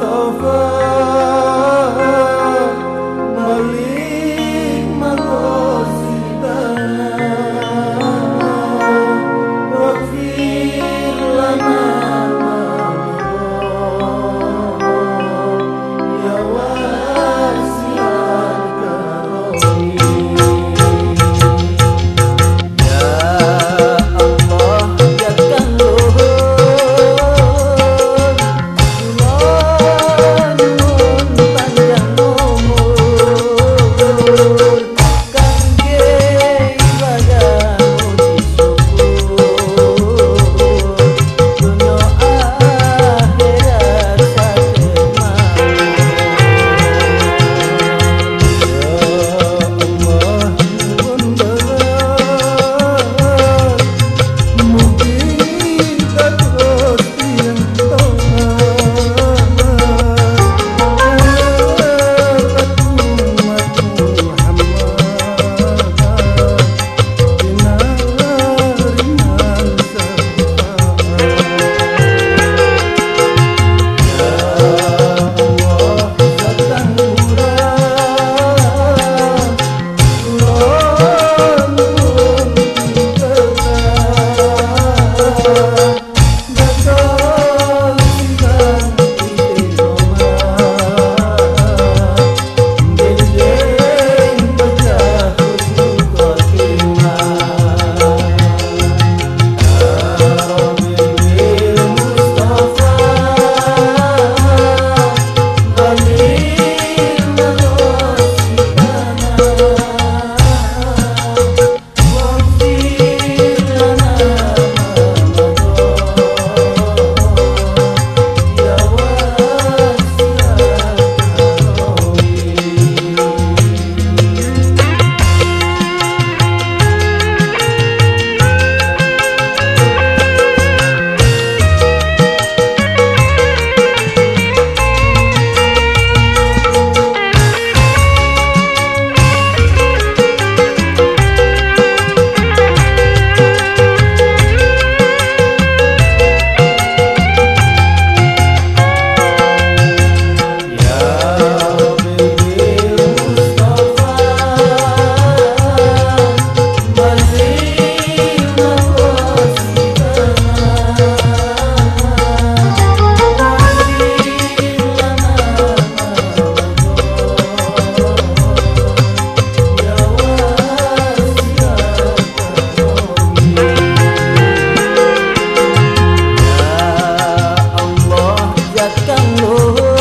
over oh.